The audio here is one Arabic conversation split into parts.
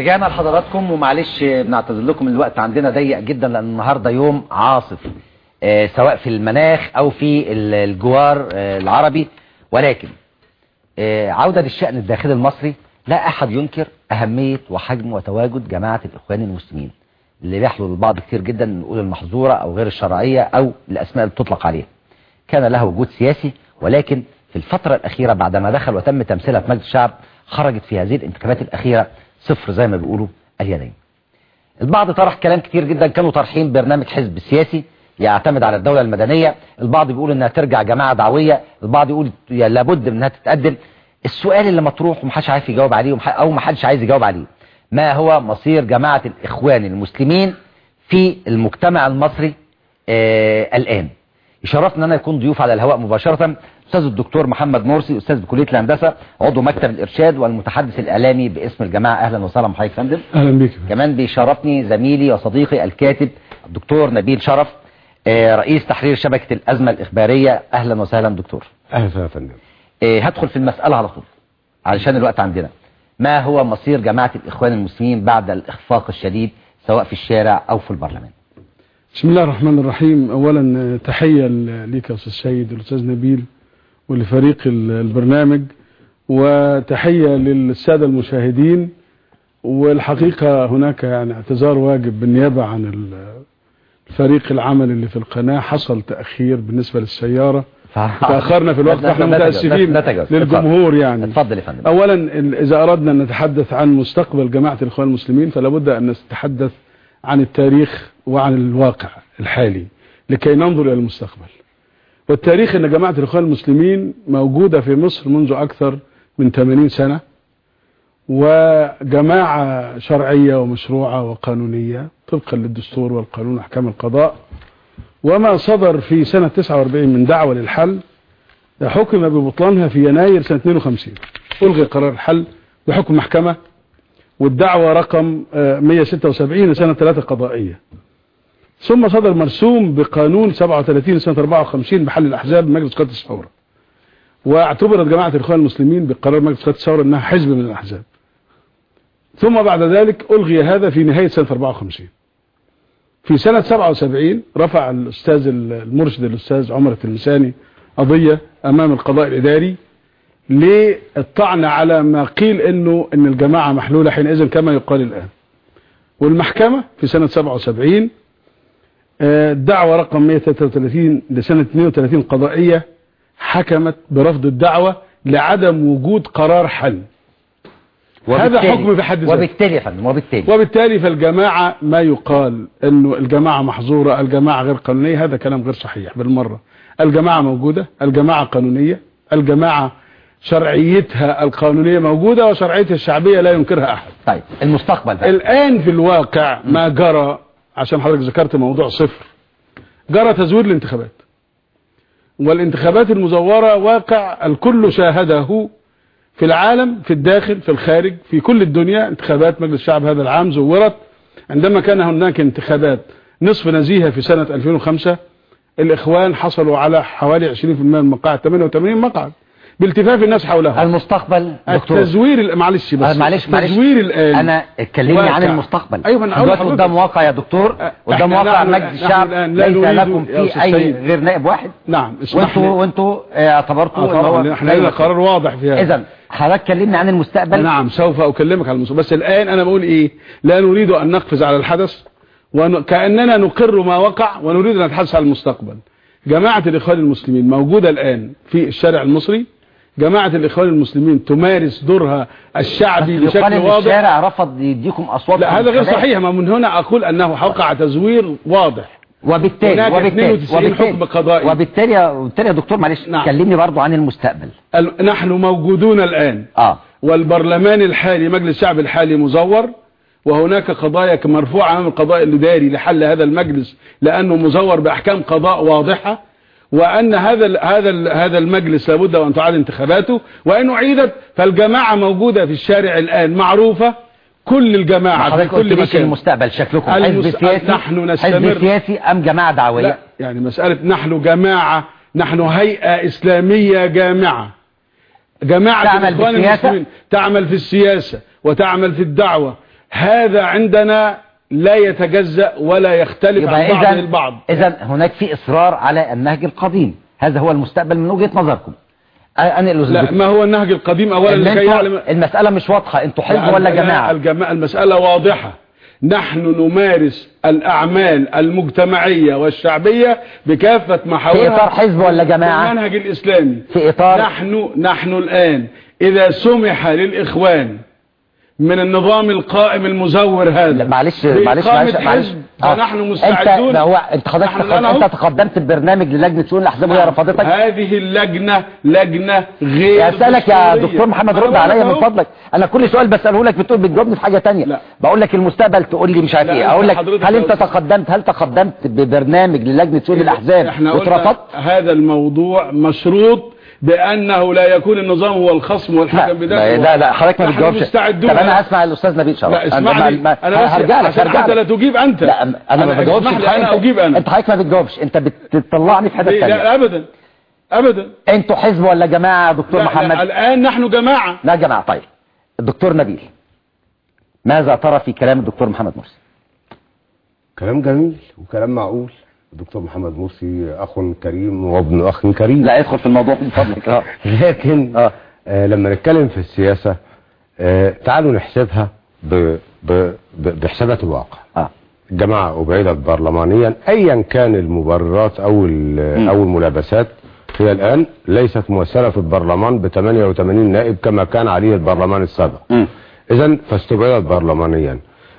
رجعنا لحضراتكم ومعلش بنعتذر لكم الوقت عندنا ضيق جدا لأن النهارده يوم عاصف آه، سواء في المناخ أو في ال- الجوار آه، العربي. ولكن آه، عودة للشأن الداخلي المصري لا أحد ينكر أهمية وحجم وتواجد جماعة الإخوان المسلمين اللي بيحلو البعض كتير جدا نقول المحظورة أو غير الشرعية أو الأسماء اللي تطلق عليها. كان له وجود سياسي ولكن في الفترة الأخيرة بعدما دخل وتم تمثيلها في مجلس الشعب خرجت في هذه الانتخابات الأخيرة صفر زي ما بيقولوا اليدين البعض طرح كلام كتير جدا كانوا طرحين برنامج حزب سياسي يعتمد على الدولة المدنية. البعض بيقول إنها ترجع جماعة دعوية البعض يقول لابد إنها تتقدم. السؤال اللي مطروح ومحدش عارف يجاوب عليه أو محدش عايز يجاوب عليه ما هو مصير جماعة الإخوان المسلمين في المجتمع المصري آه الآن؟ يشرفنا أن أنا يكون ضيوف على الهواء مباشرة. أستاذ الدكتور محمد مرسي أستاذ بكلية الهندسة عضو مكتب الإرشاد والمتحدث الإعلامي باسم الجماعة. أهلا وسهلا بحضرتك يا فندم؟ أهلا بك كمان بيشرفني زميلي وصديقي الكاتب الدكتور نبيل شرف آه، رئيس تحرير شبكة الأزمة الإخبارية. أهلا وسهلا دكتور. أهلا يا فندم. آه، هدخل في المسألة على طول علشان الوقت عندنا. ما هو مصير جماعة الإخوان المسلمين بعد الإخفاق الشديد سواء في الشارع أو في البرلمان؟ بسم الله الرحمن الرحيم. اولا آه، تحية ل- ليك يا أستاذ سيد والاستاذ نبيل. ولفريق ال- البرنامج وتحية للسادة المشاهدين. والحقيقة هناك يعني اعتذار واجب بالنيابة عن ال- فريق العمل اللي في القناة. حصل تأخير بالنسبة للسيارة. تأخرنا في الوقت إحنا تجاوز. للجمهور يعني. اتفضل يا فندم. اولا إذا أردنا أن نتحدث عن مستقبل جماعة الإخوان المسلمين فلا بد أن نتحدث عن التاريخ وعن الواقع الحالي لكي ننظر إلى المستقبل. والتاريخ إن جماعة الإخوان المسلمين موجودة في مصر منذ أكثر من 80 سنة وجماعة شرعية ومشروعة وقانونية طبقا للدستور والقانون وأحكام القضاء. وما صدر في سنة 49 من دعوة للحل حكم ببطلانها في يناير سنة 52 ألغي قرار الحل بحكم محكمة والدعوة رقم آه، 176 لسنة 3 قضائية. ثم صدر مرسوم بقانون 37 سنة 54 بحل الأحزاب بمجلس قادة الثورة. واعتبرت جماعة الإخوان المسلمين بقرار مجلس قادة الثورة أنها حزب من الأحزاب. ثم بعد ذلك ألغي هذا في نهاية سنة 54 في سنة 77 رفع الأستاذ المرشد الأستاذ عمر التلمساني قضية أمام القضاء الإداري للطعن على ما قيل إنه إن الجماعة محلولة حينئذ كما يقال الآن. والمحكمة في سنة 77 الدعوة رقم 133 لسنة 32 قضائية حكمت برفض الدعوة لعدم وجود قرار حل. هذا حكم في حد ذاته. وبالتالي فندم وبالتالي. وبالتالي فالجماعة ما يقال انه الجماعة محظورة الجماعة غير قانونية هذا كلام غير صحيح بالمرة. الجماعة موجودة الجماعة قانونية الجماعة شرعيتها القانونية موجودة وشرعيتها الشعبية لا ينكرها أحد. طيب المستقبل بقى. الآن في الواقع ما جرى عشان حضرتك ذكرت موضوع صفر. جرى تزوير الانتخابات. والانتخابات المزورة واقع الكل شاهده في العالم في الداخل في الخارج في كل الدنيا. انتخابات مجلس الشعب هذا العام زورت. عندما كان هناك انتخابات نصف نزيهة في سنة 2005 الإخوان حصلوا على حوالي 20% من المقاعد 88 مقعد. بالتفاف الناس حولها. المستقبل دكتور. التزوير ال- معلش بس. آه، معلش معلش. التزوير الآن. أنا اتكلمني. عن المستقبل. أقول دلوقتي لحضرتك. قدام واقع يا دكتور قدام إحنا واقع مجلس الشعب الآن ليس لكم فيه أستاذ أي. غير نائب واحد؟ نعم وانتوا وأنتوا آه، اعتبرتوا إن هو إحنا لنا قرار واضح فيها. اذا حضرتك كلمني عن المستقبل. نعم سوف أكلمك على المستقبل. بس الآن أنا بقول إيه؟ لا نريد أن نقفز على الحدث وكاننا نقر ما وقع ونريد أن نتحدث عن المستقبل. جماعة الإخوان المسلمين موجودة الآن في الشارع المصري جماعة الإخوان المسلمين تمارس دورها الشعبي بشكل واضح. الشارع رفض يديكم أصوات لا هذا غير. صحيح. ما من هنا أقول أنه وقع تزوير واضح. وبالتالي وبالتالي 92 حكم قضائي. وبالتالي يا- وبالتالي يا دكتور معلش نعم. كلمني برضو عن المستقبل. ال- نحن موجودون الآن. آه. والبرلمان الحالي مجلس الشعب الحالي مزور وهناك قضايا مرفوعة أمام القضاء الإداري لحل هذا المجلس لأنه مزور بأحكام قضاء واضحة. وأن هذا هذا هذا المجلس لابد وأن تعاد انتخاباته وإن أعيدت فالجماعة موجودة في الشارع الآن معروفة كل الجماعة في كل مكان. المستقبل شكلكم حزب سياسي؟ نحن نستمر. حزب سياسي أم جماعة دعوية؟ لا يعني مسألة نحن جماعة نحن هيئة إسلامية جامعة. جماعة تعمل الإخوان بالسياسة؟ المسلمين تعمل في السياسة وتعمل في الدعوة. هذا عندنا لا يتجزأ ولا يختلف عن بعض البعض اذا هناك في إصرار على النهج القديم. هذا هو المستقبل من وجهة نظركم. لا. ما هو النهج القديم؟ اولا لكي يعلم المسألة مش واضحة. أنتوا حزب لا، ولا لا، جماعة؟ الجماعة المسألة واضحة. نحن نمارس الأعمال المجتمعية والشعبية بكافة في محاورها إطار حزب ولا جماعة؟ المنهج الإسلامي. في اطار نحن نحن الآن إذا سمح للإخوان من النظام القائم المزور هذا لا، معلش معلش معلش معلش آه. فنحن مستعدون انت هو أنت حضرتك نحن تقد... الآن أنت. تقدمت ببرنامج للجنة شؤون الأحزاب وهي رفضتك هذه اللجنة لجنة غير أسألك يا. دكتور محمد رد عليا من. فضلك أنا كل سؤال بسأله لك بتقول بتجاوبني في حاجة تانية لا. بقول لك المستقبل تقول لي مش عارف إيه أقول لك هل أنت. تقدمت هل تقدمت ببرنامج للجنة شؤون الأحزاب إحنا قلنا واترفضت هذا الموضوع مشروط بأنه لا يكون النظام هو الخصم لا والحكم بداخله لا لا حضرتك ما بتجاوبش. طب أنا هسمع الأستاذ نبيل شرف. لا اسمعني ما- أنا بس هرجع لك حتى لا تجيب أنت. لا أنا ما بجاوبش. أنا انت- أجيب أنا. أنت حضرتك ما بتجاوبش. أنت بتطلعني في حتة لا, ثانية لا ابدا. ابدا. أنتوا حزب ولا جماعة يا دكتور لا لا محمد؟ الآن نحن جماعة. لا جماعة. طيب. الدكتور نبيل. ماذا ترى في كلام الدكتور محمد مرسي؟ كلام جميل وكلام معقول. الدكتور محمد مرسي أخ كريم وابن أخ كريم. لا ادخل في الموضوع من فضلك. آه لكن آه. آه لما نتكلم في السياسة آه تعالوا نحسبها ب ب ب بحسابات الواقع. آه. الجماعة أبعدت برلمانيا أيا كان المبررات أو. أو الملابسات هي الآن ليست ممثلة في البرلمان ب 88 نائب كما كان عليه البرلمان السابق. إذا فاستبعدت برلمانيا.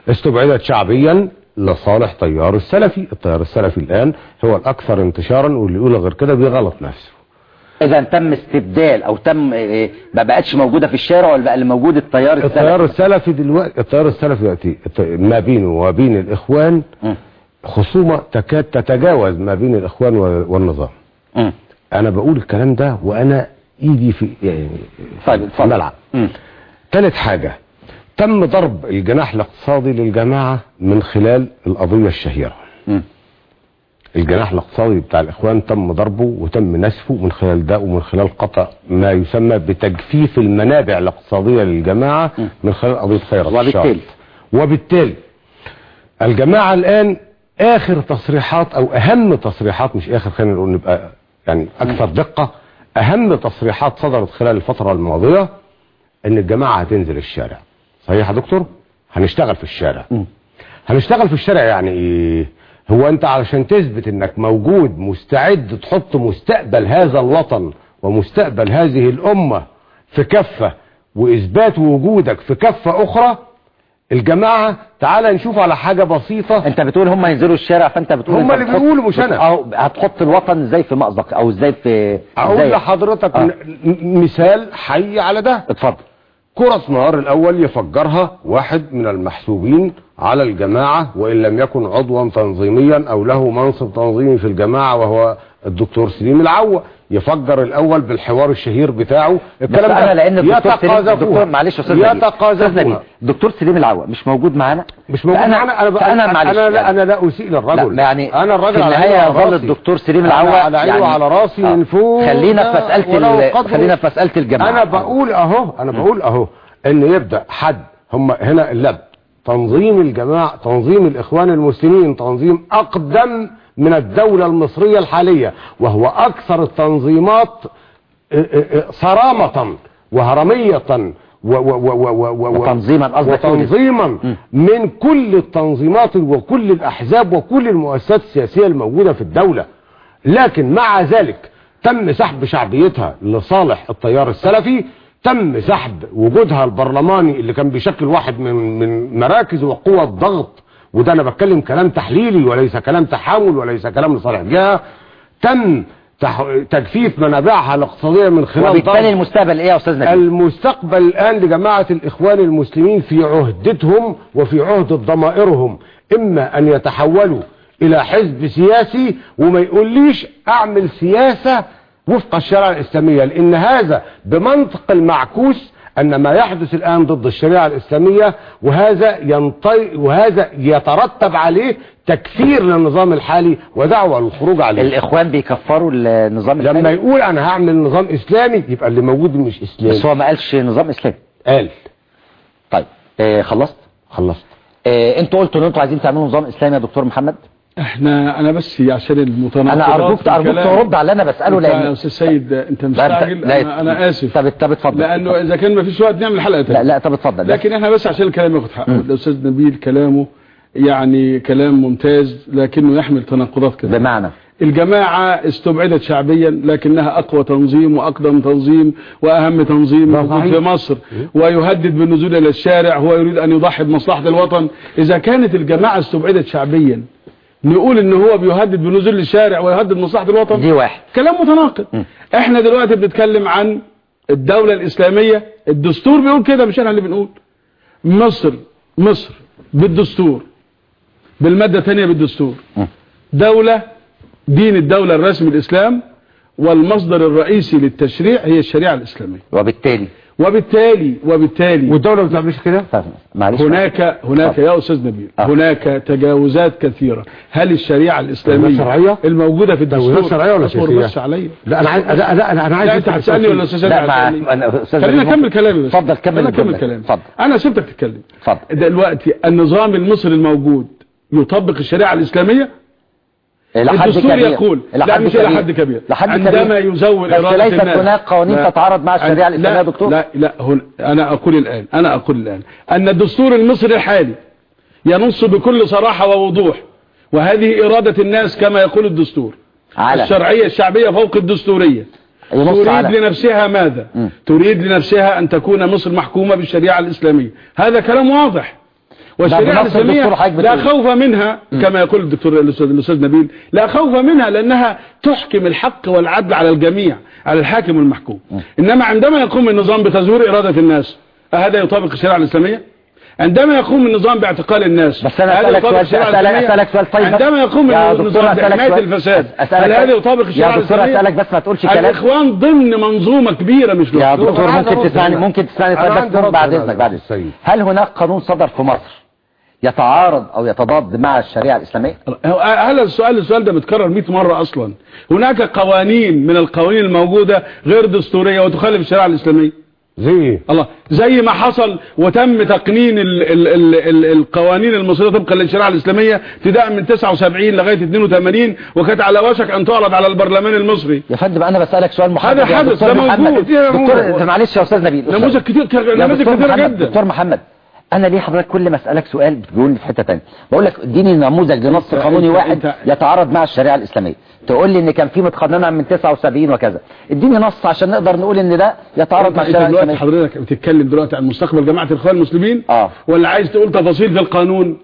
استبعدت شعبيا لصالح تيار السلفي التيار السلفي الآن هو الأكثر انتشارا واللي يقول غير كده بيغلط نفسه إذا تم استبدال أو تم إيه، ما بقتش موجودة في الشارع ولا بقى اللي موجود التيار التيار السلفي السلفي دلوقتي التيار السلفي دلوقتي ما بينه وبين الإخوان مم. خصومة تكاد تتجاوز ما بين الإخوان و- والنظام. أنا بقول الكلام ده وأنا إيدي في يعني طيب الملعب. ثالث حاجة تم ضرب الجناح الاقتصادي للجماعة من خلال القضية الشهيرة. الجناح الاقتصادي بتاع الإخوان تم ضربه وتم نسفه من خلال ده ومن خلال قطع ما يسمى بتجفيف المنابع الاقتصادية للجماعة م. من خلال قضية خيرت وبالتالي؟ وبالتالي الجماعة الآن آخر تصريحات أو أهم تصريحات مش آخر خلينا نقول نبقى يعني أكثر دقة أهم تصريحات صدرت خلال الفترة الماضية إن الجماعة هتنزل الشارع صحيح يا دكتور هنشتغل في الشارع مم. هنشتغل في الشارع يعني إيه هو انت علشان تثبت انك موجود مستعد تحط مستقبل هذا الوطن ومستقبل هذه الأمة في كفة وإثبات وجودك في كفة أخرى الجماعة تعال نشوف على حاجة بسيطة انت بتقول هم ينزلوا الشارع فانت بتقول هم اللي بيقولوا مش. أو هتحط الوطن إزاي في مأزق أو إزاي في أقول؟ لحضرتك آه. م- مثال حي على ده اتفضل كرة نهار الأول يفجرها واحد من المحسوبين على الجماعة وإن لم يكن عضوا تنظيميا أو له منصب تنظيمي في الجماعة وهو الدكتور سليم العوة. يفجر الأول بالحوار الشهير بتاعه. بس أنا لأن الدكتور سليم الدكتور معلش يا أستاذ الدكتور سليم العوا مش موجود معانا؟ مش موجود معانا. أنا فأنا أنا معلش أنا, لا يعني. أنا لا أسيء للرجل. لا يعني أنا الراجل في على يظل راسي. الدكتور سليم العوا على عيني وعلى راسي من فوق. خلينا في ده قدره. خلينا في مسألة الجماعة. أنا بقول أهو أنا بقول أهو إن يبدأ حد هم هنا اللب. تنظيم الجماعة تنظيم الإخوان المسلمين تنظيم أقدم من الدولة المصرية الحالية وهو أكثر التنظيمات آه، آه، آه، صرامة وهرمية و و و و و و وتنظيما. وتنظيما من كل التنظيمات وكل الأحزاب وكل المؤسسات السياسية الموجودة في الدولة لكن مع ذلك تم سحب شعبيتها لصالح التيار السلفي تم سحب وجودها البرلماني اللي كان بيشكل واحد من من مراكز وقوى الضغط وده أنا بتكلم كلام تحليلي وليس كلام تحامل وليس كلام لصالح. جهه تم تجفيف منابعها الاقتصادية من خلال وبالتالي المستقبل إيه يا أستاذ نبيل المستقبل الآن لجماعة الإخوان المسلمين في عهدتهم وفي عهدة ضمائرهم إما أن يتحولوا إلى حزب سياسي وما يقوليش أعمل سياسة وفق الشريعة الإسلامية لأن هذا بمنطق المعكوس أن ما يحدث الآن ضد الشريعة الإسلامية وهذا ينطي وهذا يترتب عليه تكفير للنظام الحالي ودعوة للخروج عليه. الإخوان بيكفروا النظام لما الإسلامي؟ يقول أنا هعمل نظام إسلامي يبقى اللي موجود مش إسلامي. بس هو ما قالش نظام إسلامي. قال. طيب آه خلصت؟ خلصت. آه أنتوا قلتوا إن أنتوا عايزين تعملوا نظام إسلامي يا دكتور محمد؟ إحنا أنا بس عشان المتناقضات أنا ارجوك ارجوك. ترد على اللي أنا بسأله أنت يا لأن أستاذ سيد أنت لا، مستعجل؟ لا، أنا, أنا آسف. طب طب اتفضل. لأنه إذا كان ما فيش وقت نعمل حلقة لا تانية. لا طب اتفضل. لكن إحنا بس عشان الكلام ياخد حقه. الأستاذ نبيل كلامه يعني كلام ممتاز لكنه يحمل تناقضات كثيره بمعنى؟ الجماعة استبعدت شعبيا لكنها أقوى تنظيم وأقدم تنظيم وأهم تنظيم موجود. في مصر. ويهدد بالنزول إلى الشارع هو يريد أن يضحي بمصلحة الوطن. إذا كانت الجماعة استبعدت شعبيا نقول إن هو بيهدد بالنزول للشارع ويهدد مصلحة الوطن؟ دي واحد. كلام متناقض. إحنا دلوقتي بنتكلم عن الدولة الإسلامية. الدستور بيقول كده مش إحنا اللي بنقول. مصر مصر بالدستور بالمادة الثانية بالدستور. م. دولة دين الدولة الرسمي الإسلام والمصدر الرئيسي للتشريع هي الشريعة الإسلامية. وبالتالي وبالتالي وبالتالي والدولة ما بتعملش كده. معلش. هناك هناك يا أستاذ نبيل آه. هناك تجاوزات كثيرة. هل الشريعة الإسلامية شرعية؟ الموجودة في الدستور؟ تجاوزات شرعية ولا اصبر سياسية؟ بس عليا. لا أنا عايز لا لا أنا أنا عايز لا أنت هتسألني ولا أستاذ لا خلينا نبيل. اكمل كلامي بس. اتفضل كمل الجملة. كلامي. اتفضل. أنا سبتك تتكلم. اتفضل. دلوقتي النظام المصري الموجود يطبق الشريعة الإسلامية إلى حد الدستور كبير. يقول لا مش كبير. إلى حد كبير. لحد عندما كبير. يزول بس إرادة ليست الناس. هناك قوانين. تتعارض مع الشريعة لا، الإسلامية يا دكتور؟ لا لا هن أنا أقول الآن أنا أقول الآن أن الدستور المصري الحالي ينص بكل صراحة ووضوح وهذه إرادة الناس كما يقول الدستور. على. الشرعية الشعبية فوق الدستورية. ينص تريد على لنفسها ماذا؟ مم. تريد لنفسها أن تكون مصر محكومة بالشريعة الإسلامية. هذا كلام واضح. والشريعة الإسلامية لا. خوف منها كما يقول الدكتور الأستاذ نبيل لا خوف منها لأنها تحكم الحق والعدل على الجميع على الحاكم والمحكوم. إنما عندما يقوم النظام بتزوير إرادة الناس هذا يطابق الشريعة الإسلامية؟ عندما يقوم النظام باعتقال الناس بس أنا أسألك سؤال أسألك؟ أسألك سؤال طيب عندما يقوم النظام بحماية. الفساد هل هذا. يطابق الشريعة يا دكتور؟ أسألك بس ما تقولش كلام الإخوان ضمن منظومة كبيرة مش يا. دكتور ممكن تسمعني. ممكن تسمعني طيب بس بعد يا بعد. هل هناك قانون صدر في مصر يتعارض أو يتضاد مع الشريعة الإسلامية هذا السؤال السؤال ده متكرر 100 مرة أصلا هناك قوانين من القوانين الموجودة غير دستورية وتخالف الشريعة الإسلامية زي إيه؟ الله زي ما حصل وتم تقنين ال ال ال ال القوانين المصرية طبقا للشريعة الإسلامية ابتداء من 79 لغاية 82 وكانت على وشك أن تعرض على البرلمان المصري. يا فندم أنا بسألك سؤال محدد هذا حدث، دكتور ده محمد. موجود. دكتور معلش يا أستاذ نبيل. نموذج كتير كتيرة محمد جدا. دكتور محمد. أنا ليه حضرتك كل ما أسألك سؤال بتجاوبني في حتة ثانية بقول لك اديني نموذج لنص أنت- قانوني واحد يتعارض مع الشريعة الإسلامية. تقول لي إن كان في متقننه من 79 وكذا. اديني نص عشان نقدر نقول إن ده يتعارض مع الشريعة دلوقتي الإسلامية. حضرتك بتتكلم دلوقتي عن مستقبل جماعة الإخوان المسلمين آه. ولا عايز تقول تفاصيل في القانون؟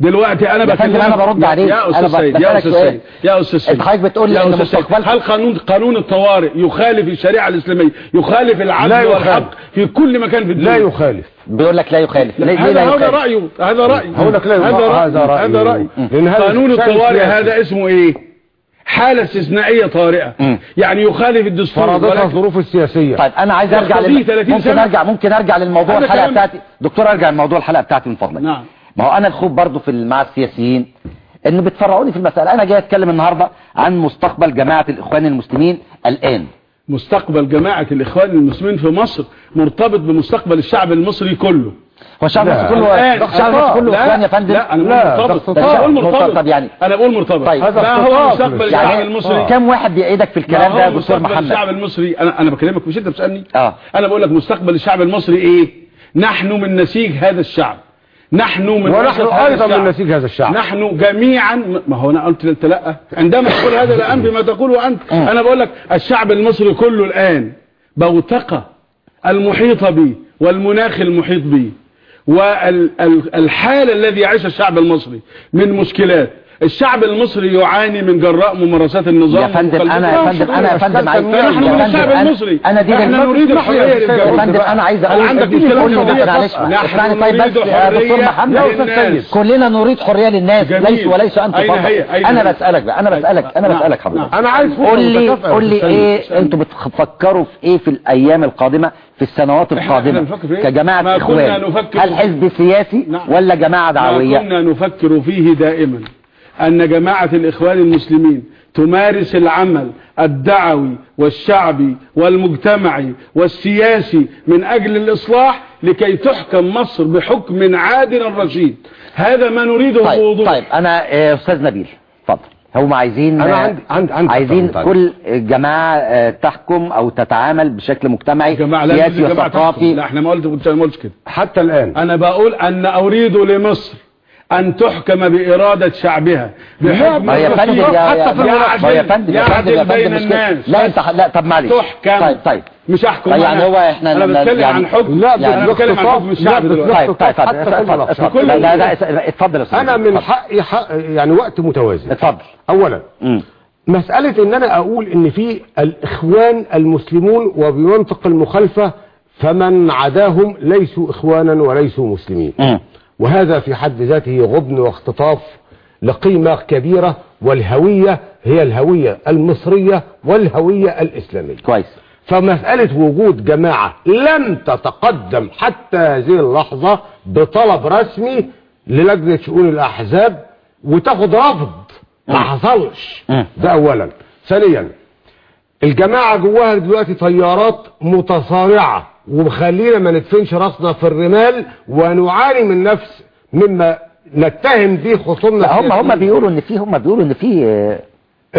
دلوقتي أنا بكلمك أنا برد عليك. يا أستاذ سيد يا أستاذ. سيد يا أستاذ سيد حضرتك بتقول لي سيد، مستقبل- هل قانون قانون الطوارئ يخالف الشريعة الإسلامية يخالف لا العدل يخالف. والحق في كل مكان في الدنيا لا يخالف بيقول لك لا يخالف ليه هذا لا هذا يخالف رأيه هذا راي هقول لك لا هذا يخالف. راي هذا رأيه. هذا راي لأن هذا قانون الطوارئ. هذا اسمه إيه حالة استثنائية طارئة مم. يعني يخالف الدستور فرضتها الظروف السياسية طيب أنا عايز أرجع لل... 30 ممكن سنة. ارجع ممكن أرجع للموضوع هذا الحلقة كلام- بتاعتي دكتور أرجع لموضوع الحلقة بتاعتي من فضلك نعم. ما هو أنا الخوف برضو في مع السياسيين انه بتفرعوني في المسألة. أنا جاي أتكلم النهارده عن مستقبل جماعة الإخوان المسلمين الآن. مستقبل جماعة الإخوان المسلمين في مصر مرتبط بمستقبل الشعب المصري كله. هو الشعب لا، المصري كله الشعب المصري كله لا، إخوان يا فندم؟ لا أنا لا، بقول مرتبط اختطاف. أنا بقول مرتبط، طب يعني- أنا بقول مرتبط. طيب. هذا ما هو مستقبل. الشعب يعني المصري. كم واحد بيعيدك في الكلام ده يا دكتور مستقبل محمد؟ الشعب المصري. أنا أنا بكلمك مش أنت بتسألني؟ آه. أنا بقول لك مستقبل الشعب المصري إيه؟ نحن من نسيج هذا الشعب. نحن من ونحن أيضا. من نسيج هذا الشعب. نحن جميعا ما هو أنا قلت انت لأ. عندما تقول هذا لا انفي ما تقوله انت أنا بقول لك الشعب المصري كله الآن بوتقه المحيطه به والمناخ المحيط به والحالة الذي يعيشها الشعب المصري من مشكلات الشعب المصري يعاني من جراء ممارسات النظام يا فندم أنا يا فندم أنا يا فندم عايز نحن من الشعب المصري أنا دي إحنا نريد الحرية يا فندم أنا عايز أقول عندك حرية؟ معلش اسمعني طيب نريد بس يا دكتور محمد. كلنا نريد حرية للناس. ليس وليس أنت فقط أنا؟ بسألك بقى أنا بسألك أنا نعم. بسألك حضرتك أنا عايز قول لي قول لي. إيه أنتوا بتفكروا في إيه في الأيام القادمة في السنوات في إيه؟ ما إخوان نفكر هل حزب سياسي نعم. ولا جماعة ما دعوية كنا نفكر فيه دائما أن جماعة الإخوان المسلمين تمارس العمل الدعوي والشعبي والمجتمعي والسياسي من أجل الإصلاح لكي تحكم مصر بحكم عادل رشيد. هذا ما نريده طيب بوضوح طيب أنا آه، أستاذ نبيل اتفضل. هم عايزين أنا آه، عندي- عندي- عندي عايزين طبعاً. كل جماعة آه، تحكم أو تتعامل بشكل مجتمعي جماعة لا سياسي جماعة. وثقافي. لا إحنا ما قلت ما قلتش كده. حتى الآن. أنا بقول أن أريد لمصر أن تحكم بإرادة شعبها بحكم ما يا فندم يا حتى يا في العدل يا فندم يا فندم يا يعدل فندم بين. الناس. لا انت لا طب معلش. تحكم. طيب طيب. مش احكم طيب يعني أنا. هو إحنا أنا بتكلم يعني- عن حكم. لا، أنا ده بتكلم عن حكم الشعب لا، دلوقتي. طيب طيب طيب اتفضل لا لا لا اتفضل يا أستاذ. أنا نبيل. من حقي حق يعني وقت متوازن اتفضل. أولا مم. مسألة إن أنا أقول إن في الإخوان المسلمون وبمنطق المخالفة فمن عداهم ليسوا إخوانا وليسوا مسلمين. وهذا في حد ذاته غبن واختطاف لقيمة كبيرة والهوية هي الهوية المصرية والهوية الإسلامية. كويس. فمسألة وجود جماعة لم تتقدم حتى هذه اللحظة بطلب رسمي للجنة شؤون الأحزاب وتاخد رفض. ما حصلش. ده أولا. ثانيا الجماعة جواها دلوقتي طيارات متصارعة. ومخلينا ما ندفنش راسنا في الرمال ونعاني من نفس مما نتهم به خصومنا هم هم. بيقولوا إن في هم بيقولوا إن في آه،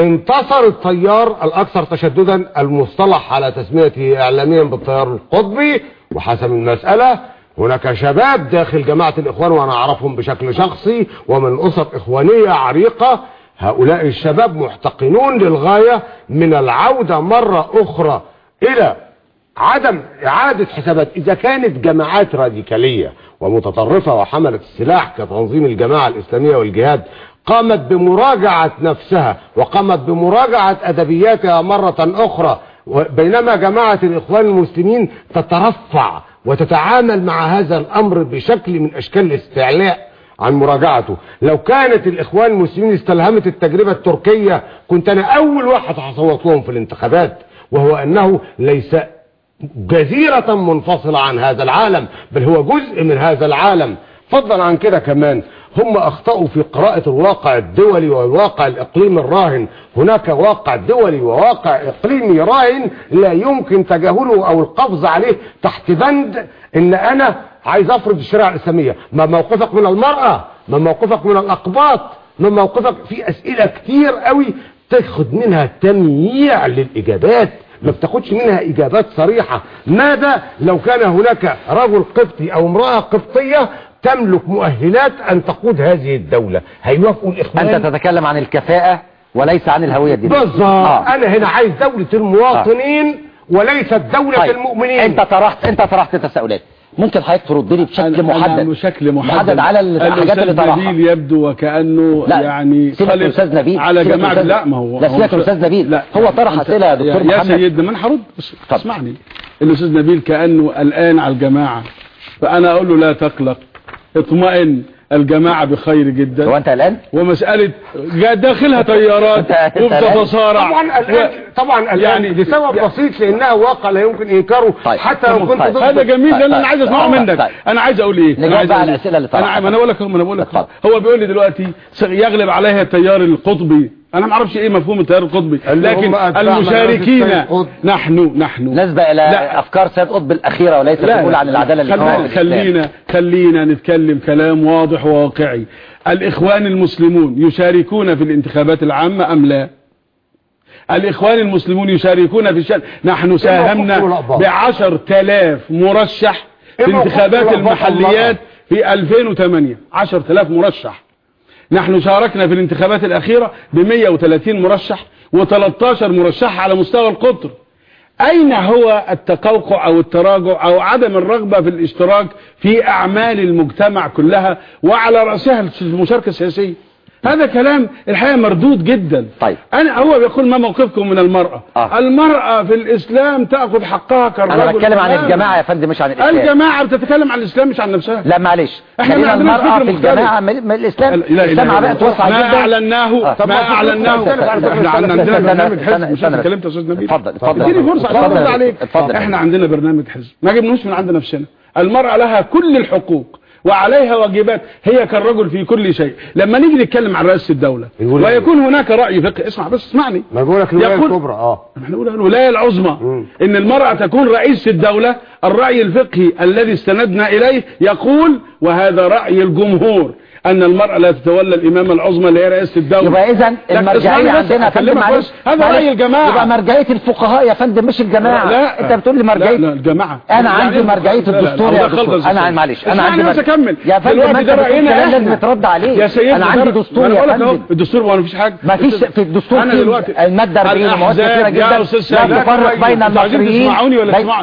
انتصر التيار الأكثر تشددا المصطلح على تسميته اعلاميا بالتيار القطبي وحسم المسألة هناك شباب داخل جماعة الإخوان وأنا أعرفهم بشكل شخصي ومن أسر إخوانية عريقة هؤلاء الشباب محتقنون للغاية من العودة مرة أخرى إلى عدم إعادة حسابات. إذا كانت جماعات راديكالية ومتطرفة وحملت السلاح كتنظيم الجماعة الإسلامية والجهاد قامت بمراجعة نفسها وقامت بمراجعة أدبياتها مرة أخرى بينما جماعة الإخوان المسلمين تترفع وتتعامل مع هذا الأمر بشكل من أشكال الاستعلاء عن مراجعته. لو كانت الإخوان المسلمين استلهمت التجربة التركية كنت أنا أول واحد هصوت لهم في الانتخابات وهو أنه ليس جزيرة منفصلة عن هذا العالم بل هو جزء من هذا العالم. فضلا عن كده كمان. هم أخطأوا في قراءة الواقع الدولي والواقع الإقليمي الراهن. هناك واقع دولي وواقع إقليمي راهن لا يمكن تجاهله أو القفز عليه تحت بند إن أنا عايز أفرض الشريعة الإسلامية. ما موقفك من المرأة ما موقفك من الأقباط ما موقفك في أسئلة كتير قوي تاخد منها تمييع للإجابات. ما بتاخدش منها إجابات صريحة. ماذا لو كان هناك رجل قبطي أو امرأة قبطية تملك مؤهلات أن تقود هذه الدولة؟ هيوافقوا الإخوان؟ أنت تتكلم عن الكفاءة وليس عن الهوية الدينية. بالظبط. آه. أنا هنا عايز دولة المواطنين وليست دولة طيب. المؤمنين. أنت طرحت أنت طرحت تساؤلات. ممكن حضرتك ترد لي بشكل محدد. بشكل محدد. محدد على الحاجات اللي طرحها. نبيل يبدو وكأنه لا يعني من أستاذ نبيل على من أستاذ- لا ما هو لا سيبك من أستاذ نبيل. لا. هو طرح أسئلة يا دكتور يا محمد. سيدنا ما أنا هرد. اسمعني. الأستاذ نبيل كأنه قلقان على الجماعة. فأنا أقول له لا تقلق. اطمئن. الجماعة بخير هو جدا أنت الان ومسألة داخلها أنت وبتتصارع طبعا الآن طبعا الآن يعني- لسبب بسيط لأنها واقع لا يمكن إنكاره طيب. حتى لو كنت طيب. ضد هذا جميل طيب، لأن أنا طيب. عايز أسمعه طيب. منك طيب. أنا عايز أقول إيه نجاوب أنا على أقول إيه؟ الأسئلة اللي ما أنا بقول لك أنا بقول لك. هو بيقول لي دلوقتي يغلب عليها التيار القطبي أنا ما أعرفش إيه مفهوم التيار القطبي اللي لكن المشاركين. نحن نحن. نسبة إلى لا. أفكار سيد قطب الأخيرة وليس تقول عن العدالة خلينا, الاجتماعية خلينا خلينا نتكلم كلام واضح وواقعي. الإخوان المسلمون يشاركون في الانتخابات العامة أم لا؟ الإخوان المسلمون يشاركون في الشأن. نحن ساهمنا؟ بعشر تلاف مرشح في انتخابات المحليات في 2008 عشر تلاف مرشح. نحن شاركنا في الانتخابات الأخيرة ب 130 مرشح و13 مرشح على مستوى القطر. أين هو التقوقع أو التراجع أو عدم الرغبة في الاشتراك في أعمال المجتمع كلها وعلى رأسها المشاركة السياسية؟ هذا كلام الحقيقة مردود جدا طيب. أنا هو بيقول ما موقفكم من المرأة آه. المرأة في الإسلام تأخذ حقها كالرجل أنا بتكلم عن. الجماعة يا فندم مش عن الإسلام الجماعة بتتكلم عن الإسلام مش عن نفسها لا معلش ما عندناش المرأة في. الجماعة من الإسلام لا الله. بقت واسعة ما جدا أعلناه آه. ما أعلناه استنى، استنى، إحنا عندنا برنامج حزب مش اتكلمت يا أستاذ نبيل اتفضل، اتفضل. اديني فرصة عشان اتفضل. عليك. إحنا عندنا برنامج حزب ما جبناهوش من عند نفسنا المرأة لها كل الحقوق وعليها واجبات. هي كالرجل في كل شيء. لما نيجي نتكلم عن يقول إيه؟ ويكون هناك رأي فقهي. اسمع بس اسمعني. ما بقول لك الولاية يقول- الكبرى آه. إحنا نقول الولاية العظمى. إن المرأة تكون رئيس الدولة الرأي الفقهي الذي استندنا إليه يقول وهذا رأي الجمهور. أن المرأة لا تتولى الإمامة العظمى اللي هي رئاسة الدولة يبقى اذا بس، عندنا يا فندم معلش. هذا. رأي الجماعة. يبقى مرجعية الفقهاء يا فندم مش الجماعة لا أنت بتقول لي لا مرجعيه لا الجماعة أنا يعني عندي لا، لا، لا، الدستور يا دكتور أنا. معلش أنا عندي بس أكمل يا فندم ده إحنا. لازم يترد عليه يا سيدنا أنا عندي دستور يا فندم الدستور ما فيش حاجة ما فيش في الدستور المادة 40 ومواد كثيرة جدا لا تفرق بين المصريين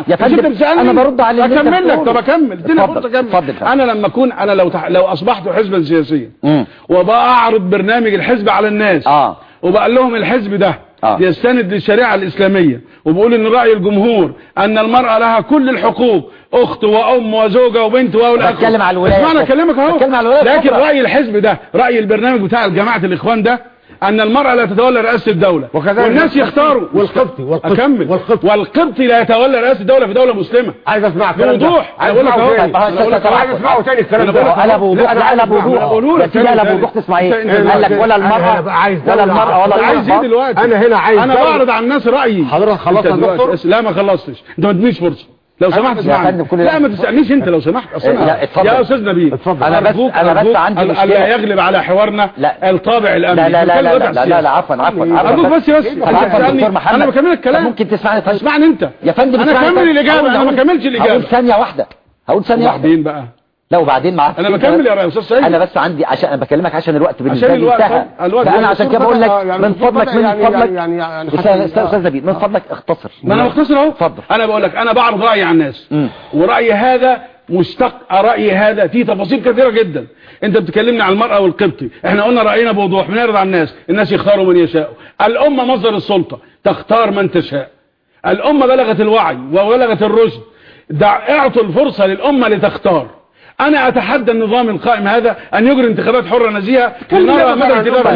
يا مش فندم؟ أنا برد انت أكمل لك. طب أكمل اديني فرصة أكمل. أنا لما اكون أنا لو. لو اصبحت حزبا سياسيا. وبقى أعرض برنامج الحزب على الناس. آه. وبقول لهم الحزب ده آه. يستند للشريعة الإسلامية. وبقول إن رأي الجمهور أن المرأة لها كل الحقوق أخت وأم وزوجة وبنت وأولاد. بتكلم على الولاية. الولاية. لكن. رأي الحزب ده رأي البرنامج بتاع جماعة الإخوان ده أن المرأة لا تتولى رئاسة الدولة وكذلك والناس يختاروا والقبطي والقبطي والقبطي. والقبطي لا يتولى رئاسة الدولة في دولة مسلمة عايز أسمع الكلام ده. بوضوح. عايز اسمعه. تاني الكلام ده بقول لك قلب وضوح لا، أنا لا عايز قلب أسمعه. وضوح بقوله لك بس دي تاني قلب تاني. وضوح تسمع إيه قال لك ولا المرأة ولا دولة. المرأة ولا عايز إيه. دلوقتي أنا هنا عايز أنا دولة. بعرض على الناس رأيي حضرتك خلصت يا دكتور؟ لا ما خلصتش أنت ما تدينيش فرصة لو سمحت يا اسمعني. لا ما تسألنيش أنت لو سمحت. أصل لا، أنا اتفضل. يا أستاذ نبيل. أنا بس- أنا بس عندي مشكلة. لا يغلب على حوارنا لا. الطابع الأمني. لا لا لا لا لا. عفوا عفوا. أرجوك بس بس أنا بكمل الكلام ممكن تسمعني؟ طيب. اسمعني أنت. يا فندم أنا كمل. الاجابه أنا ما كملتش هقول الإجابة. ثانية واحدة. هقول ثانية واحدة. وبعدين بقى. لا وبعدين معاك أنا بكمل يا أستاذ سيد أنا بس عندي عشان أنا بكلمك عشان الوقت بالنسبة عشان لي انتهى. فأنا يعني عشان كده بقول لك يعني من فضلك من يعني- فضلك. يعني- يعني أستاذ نبيل من فضلك اختصر. ما أنا مختصر أهو. اتفضل. أنا بقول لك أنا بعرض رأيي على الناس. ورايي هذا مشتق رايي هذا فيه تفاصيل كثيرة جدا. أنت بتكلمني عن المرأة والقبطي. إحنا قلنا رأينا بوضوح بنعرض على الناس. الناس يختاروا من يشاء الأمة مصدر السلطة. تختار من تشاء. الأمة بلغت الوعي وبلغت الرشد. دع أعطوا الفرصة للأمة لتختار. أنا أتحدى النظام القائم هذا أن يجري انتخابات حرة نزيهة لنرى مدى الكتاب طب-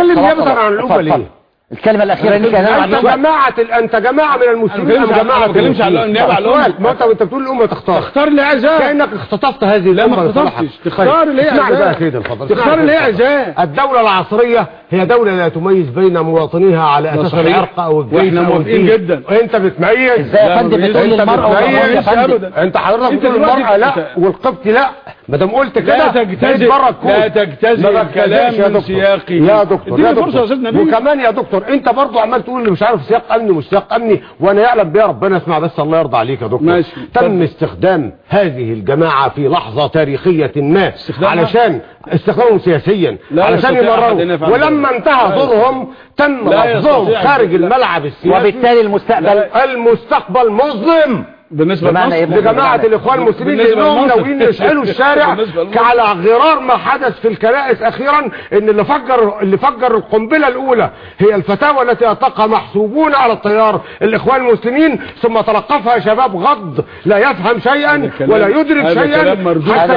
اللي طب عفوا. عن اتفضل، ليه؟ الكلمة الأخيرة ما أنت عنديش وقت. جماعة أنت جماعة من المسلمين على- جماعة أنا بتكلمش على النيابة على الأمة. ما أنت وانت بتقول الأمة تختار تختار اللي عايزاه كأنك اختطفت هذه لا الامة ما لصالحك. اخترتش تختار اللي هي اسمعني عايزاه بقى كده اتفضل تختار اسمعني اللي هي كده. عايزاه الدولة العصرية هي دولة لا تميز بين مواطنيها على صحيح. العرق أو الجنس أو موافقين الدين. جدا. وأنت بتميز إزاي يا فندم ما بتقول بيجيش. المرأة أنت. أنت حضرتك أنت بتقول دلوقتي المرأة لا أنت- والقبط لا ما دام قلت كده لا تجتزئ. لا تجتزئ ما الكلام من. سياقه يا دكتور يا دكتور. وكمان يا دكتور انت برضو عمال تقول اللي مش عارف سياق أمني مش سياق أمني وأنا يعلم بيها ربنا اسمع بس الله يرضى عليك يا دكتور ماشي. تم. استخدام هذه الجماعة في لحظة تاريخية ما استخدامها؟ علشان استخدامهم سياسيا لا علشان يمرروا ولما. انتهى دورهم تم يستطيع. خارج لا. الملعب السياسي وبالتالي المستقبل المستقبل مظلم بالنسبة إيه؟ لجماعة الإخوان المسلمين بالنسبة لأنهم. ناويين يشعلوا الشارع بالنسبة. على غرار ما حدث في الكنائس أخيرا إن اللي فجر اللي فجر القنبلة الأولى هي الفتاوى التي أطلقها محسوبون على التيار الإخوان المسلمين ثم تلقفها شباب غض لا يفهم شيئا ولا يدرك شيئا. حتى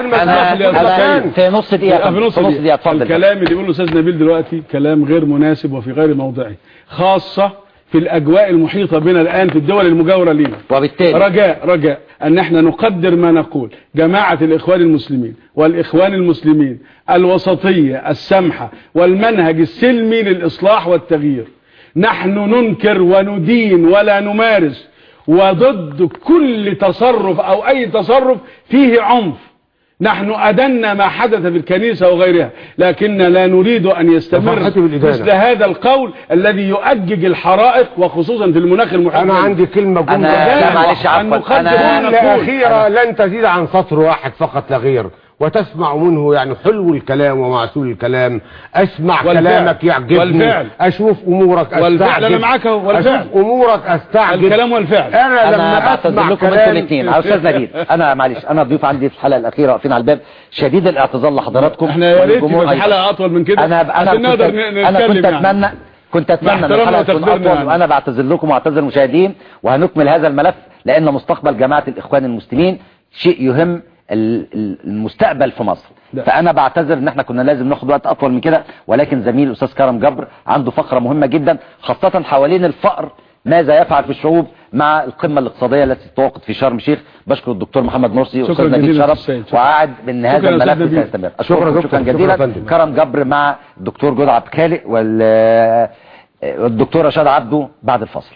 المكان في نص دقيقة في نص دقيقة اتفضل الكلام اللي بيقوله الأستاذ نبيل دلوقتي كلام غير مناسب وفي غير موضعه خاصة في الأجواء المحيطة بنا الآن في الدول المجاورة لنا وبالتالي رجاء رجاء أن إحنا نقدر ما نقول. جماعة الإخوان المسلمين والإخوان المسلمين الوسطية السمحة والمنهج السلمي للإصلاح والتغيير. نحن ننكر وندين ولا نمارس وضد كل تصرف أو أي تصرف فيه عنف. نحن أدنا ما حدث في الكنيسة وغيرها لكن لا نريد أن يستمر. مثل هذا القول الذي يؤجج الحرائق وخصوصا في المناخ المحيط أنا. عندي كلمة أنا- جملة لا، معلش، عفواً. أن نقدر أنا- ما جملة نقول. أخيرة لن تزيد عن سطر واحد فقط لا غير وتسمع منه يعني حلو الكلام ومعسول الكلام أسمع والفعل. كلامك يعجبني والفعل. أشوف أمورك والفعل استعجب أنا معاك أهو، والفعل. أشوف أمورك أستعجب الكلام والفعل أنا أنا لما بعتذر أسمع لكم أنتوا الاثنين يا أستاذ نبيل أنا معلش أنا ضيوف عندي في الحلقة الأخيرة واقفين على الباب شديد الاعتذار لحضراتكم إحنا يا ريت. حلقة أطول من كده أنا أنا كنت أنا كنت يعني. اتمنى كنت أتمنى إن الحلقة تكون أطول يعني. وأنا بعتذر لكم وأعتذر المشاهدين وهنكمل هذا الملف لأن مستقبل جماعة الإخوان المسلمين شيء يهم المستقبل في مصر ده. فأنا بعتذر إن إحنا كنا لازم ناخد وقت أطول من كده ولكن زميل الأستاذ كرم جبر عنده فقرة مهمة جدا خاصة حوالين الفقر ماذا يفعل في الشعوب مع القمة الاقتصادية التي توقت في شرم الشيخ بشكر الدكتور محمد مرسي وأستاذ نبيل جزيلاً شرف. وقعد بان هذا الملف. سيستمر شكراً. شكرا جزيلا. كرم جبر مع الدكتور جود عبد الخالق والدكتور رشاد عبده بعد الفاصل